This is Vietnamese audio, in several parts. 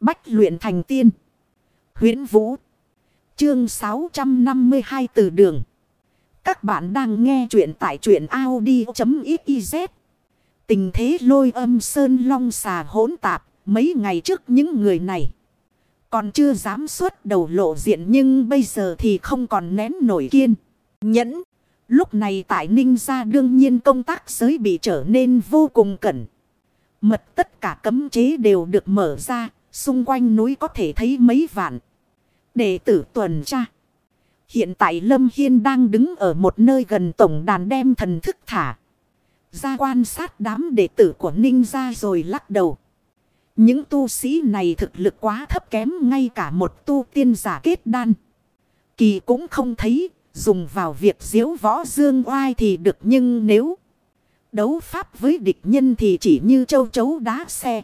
Bách luyện thành tiên. huyễn Vũ. Chương 652 từ đường. Các bạn đang nghe truyện tại truyện Audi.xyz. Tình thế lôi âm sơn long xà hỗn tạp. Mấy ngày trước những người này. Còn chưa dám xuất đầu lộ diện nhưng bây giờ thì không còn nén nổi kiên. Nhẫn. Lúc này tại Ninh gia đương nhiên công tác giới bị trở nên vô cùng cẩn. Mật tất cả cấm chế đều được mở ra. Xung quanh núi có thể thấy mấy vạn. Đệ tử tuần tra. Hiện tại Lâm Hiên đang đứng ở một nơi gần tổng đàn đem thần thức thả. Ra quan sát đám đệ tử của Ninh gia rồi lắc đầu. Những tu sĩ này thực lực quá thấp kém ngay cả một tu tiên giả kết đan. Kỳ cũng không thấy, dùng vào việc diếu võ dương oai thì được nhưng nếu đấu pháp với địch nhân thì chỉ như châu chấu đá xe.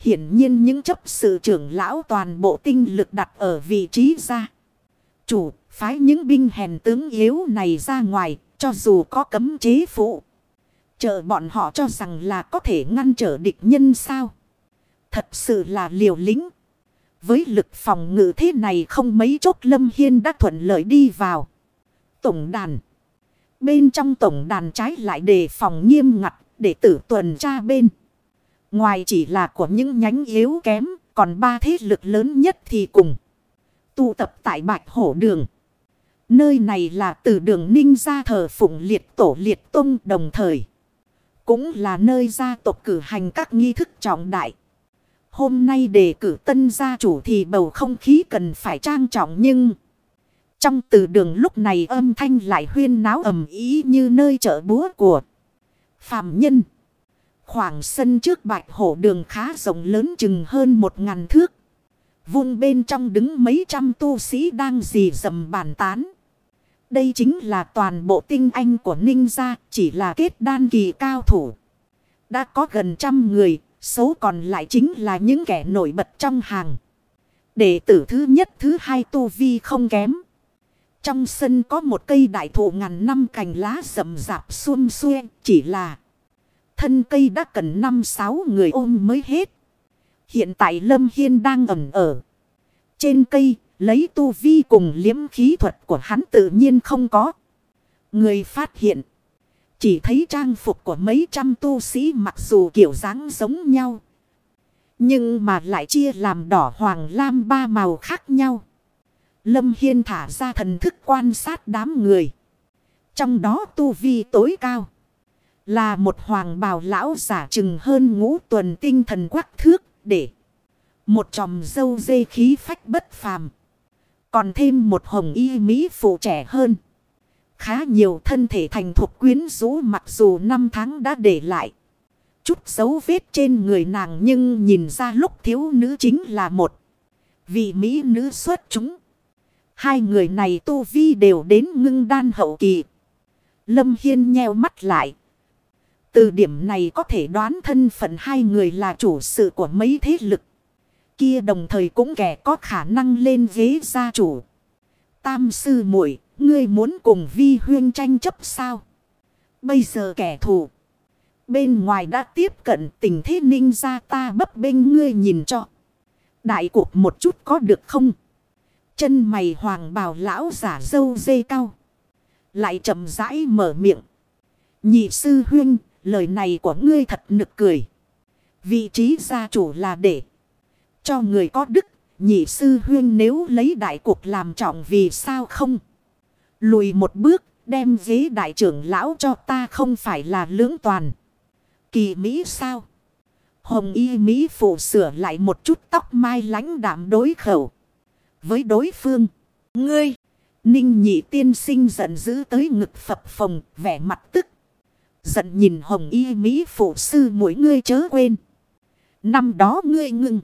Hiển nhiên những chấp sự trưởng lão toàn bộ tinh lực đặt ở vị trí ra. Chủ, phái những binh hèn tướng yếu này ra ngoài, cho dù có cấm chế phụ. Chờ bọn họ cho rằng là có thể ngăn trở địch nhân sao. Thật sự là liều lĩnh. Với lực phòng ngự thế này không mấy chốt Lâm Hiên đã thuận lợi đi vào. Tổng đàn. Bên trong tổng đàn trái lại đề phòng nghiêm ngặt để tử tuần tra bên. Ngoài chỉ là của những nhánh yếu kém, còn ba thế lực lớn nhất thì cùng. Tụ tập tại Bạch Hổ Đường. Nơi này là từ đường ninh ra thờ phụng liệt tổ liệt tung đồng thời. Cũng là nơi gia tộc cử hành các nghi thức trọng đại. Hôm nay đề cử tân gia chủ thì bầu không khí cần phải trang trọng nhưng... Trong từ đường lúc này âm thanh lại huyên náo ầm ý như nơi chợ búa của phàm nhân. Khoảng sân trước bạch hổ đường khá rộng lớn chừng hơn một ngàn thước. Vung bên trong đứng mấy trăm tu sĩ đang dì dầm bàn tán. Đây chính là toàn bộ tinh anh của ninh gia chỉ là kết đan kỳ cao thủ. Đã có gần trăm người, số còn lại chính là những kẻ nổi bật trong hàng. Đệ tử thứ nhất thứ hai tu vi không kém. Trong sân có một cây đại thụ ngàn năm cành lá rậm rạp xuông xuê chỉ là thân cây đã cần năm sáu người ôm mới hết. Hiện tại Lâm Hiên đang ẩn ở trên cây, lấy tu vi cùng liếm khí thuật của hắn tự nhiên không có. Người phát hiện, chỉ thấy trang phục của mấy trăm tu sĩ mặc dù kiểu dáng giống nhau. Nhưng mà lại chia làm đỏ hoàng lam ba màu khác nhau. Lâm Hiên thả ra thần thức quan sát đám người. Trong đó tu vi tối cao. Là một hoàng bào lão giả chừng hơn ngũ tuần tinh thần quắc thước để. Một chòm dâu dê khí phách bất phàm. Còn thêm một hồng y mỹ phụ trẻ hơn. Khá nhiều thân thể thành thuộc quyến rũ mặc dù năm tháng đã để lại. Chút dấu vết trên người nàng nhưng nhìn ra lúc thiếu nữ chính là một. Vị mỹ nữ xuất chúng. Hai người này tu vi đều đến ngưng đan hậu kỳ. Lâm Hiên nheo mắt lại. Từ điểm này có thể đoán thân phận hai người là chủ sự của mấy thế lực. Kia đồng thời cũng kẻ có khả năng lên ghế gia chủ. Tam sư muội Ngươi muốn cùng vi huyên tranh chấp sao? Bây giờ kẻ thù. Bên ngoài đã tiếp cận tình thế ninh ra ta bấp bên ngươi nhìn cho. Đại cuộc một chút có được không? Chân mày hoàng bào lão giả dâu dê cao. Lại chậm rãi mở miệng. Nhị sư huyên, lời này của ngươi thật nực cười. Vị trí gia chủ là để cho người có đức. Nhị sư huyên nếu lấy đại cuộc làm trọng vì sao không? Lùi một bước, đem ghế đại trưởng lão cho ta không phải là lưỡng toàn. Kỳ Mỹ sao? Hồng y Mỹ phụ sửa lại một chút tóc mai lánh đạm đối khẩu. Với đối phương, ngươi, ninh nhị tiên sinh giận dữ tới ngực phập phồng, vẻ mặt tức. Giận nhìn hồng y Mỹ phụ sư mỗi ngươi chớ quên. Năm đó ngươi ngừng.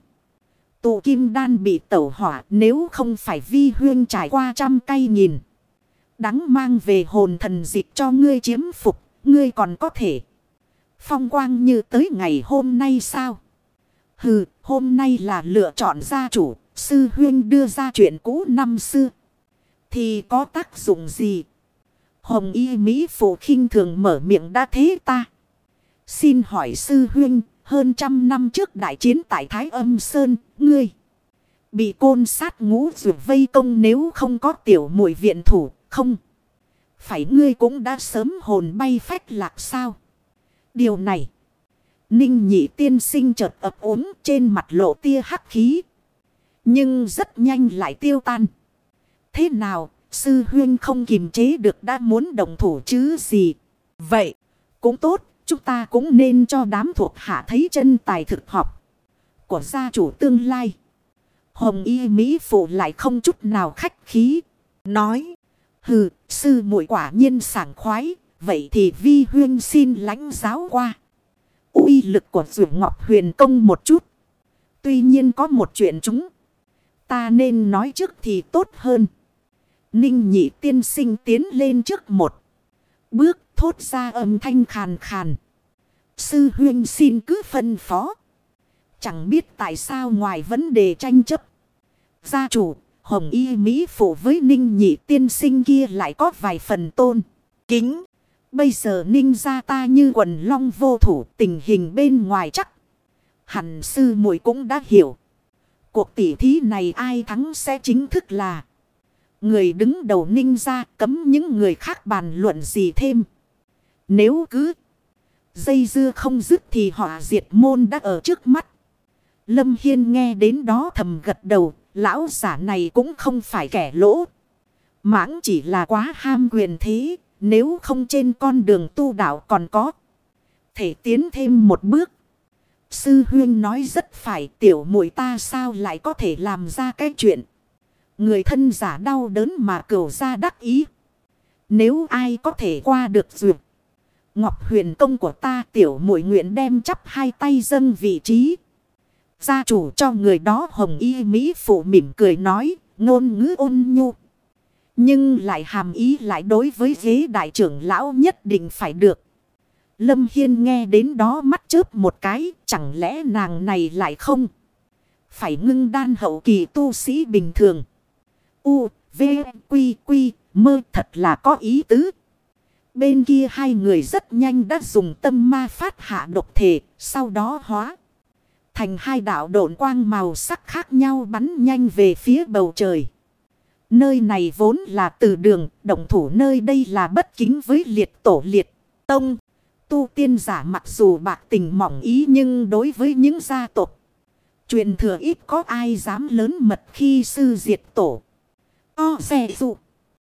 Tụ kim đan bị tẩu hỏa nếu không phải vi huyên trải qua trăm cây nhìn đắng mang về hồn thần dịch cho ngươi chiếm phục, ngươi còn có thể. Phong quang như tới ngày hôm nay sao? Hừ, hôm nay là lựa chọn gia chủ, sư huyên đưa ra chuyện cũ năm xưa. Thì có tác dụng gì? Hồng y Mỹ phụ khinh thường mở miệng đã thế ta. Xin hỏi sư huyên, Hơn trăm năm trước đại chiến tại Thái Âm Sơn, ngươi bị côn sát ngũ rượu vây công nếu không có tiểu muội viện thủ, không. Phải ngươi cũng đã sớm hồn bay phách lạc sao? Điều này. Ninh nhị tiên sinh chợt ập ốm trên mặt lộ tia hắc khí. Nhưng rất nhanh lại tiêu tan. Thế nào, sư huyên không kiềm chế được đã muốn đồng thủ chứ gì. Vậy, cũng tốt, chúng ta cũng nên cho đám thuộc hạ thấy chân tài thực học của gia chủ tương lai. Hồng y Mỹ phụ lại không chút nào khách khí. Nói, hừ, sư muội quả nhiên sảng khoái, vậy thì vi huyên xin lãnh giáo qua uy lực của rượu Ngọc Huyền Công một chút. Tuy nhiên có một chuyện chúng. Ta nên nói trước thì tốt hơn. Ninh nhị tiên sinh tiến lên trước một. Bước thốt ra âm thanh khàn khàn. Sư huyên xin cứ phân phó. Chẳng biết tại sao ngoài vấn đề tranh chấp. Gia chủ, Hồng Y Mỹ Phụ với Ninh nhị tiên sinh kia lại có vài phần tôn. Kính. Bây giờ ninh gia ta như quần long vô thủ tình hình bên ngoài chắc. Hẳn sư muội cũng đã hiểu. Cuộc tỉ thí này ai thắng sẽ chính thức là. Người đứng đầu ninh ra cấm những người khác bàn luận gì thêm. Nếu cứ, dây dưa không dứt thì họ diệt môn đã ở trước mắt. Lâm Hiên nghe đến đó thầm gật đầu. Lão giả này cũng không phải kẻ lỗ. Mãng chỉ là quá ham quyền thế. Nếu không trên con đường tu đạo còn có. Thể tiến thêm một bước. Sư huyên nói rất phải, tiểu muội ta sao lại có thể làm ra cái chuyện. Người thân giả đau đớn mà cửu ra đắc ý. Nếu ai có thể qua được duyệt. Ngọc huyền công của ta tiểu muội nguyện đem chắp hai tay dâng vị trí. Gia chủ cho người đó hồng y Mỹ phụ mỉm cười nói, ngôn ngữ ôn nhu. Nhưng lại hàm ý lại đối với ghế đại trưởng lão nhất định phải được. Lâm Hiên nghe đến đó mắt chớp một cái, chẳng lẽ nàng này lại không? Phải ngưng đan hậu kỳ tu sĩ bình thường. U, V, Quy, Quy, mơ thật là có ý tứ. Bên kia hai người rất nhanh đã dùng tâm ma phát hạ độc thể, sau đó hóa. Thành hai đạo độn quang màu sắc khác nhau bắn nhanh về phía bầu trời. Nơi này vốn là từ đường, động thủ nơi đây là bất kính với liệt tổ liệt, tông. Tu tiên giả mặc dù bạc tình mỏng ý nhưng đối với những gia tộc Truyền thừa ít có ai dám lớn mật khi sư diệt tổ. O xe dụ.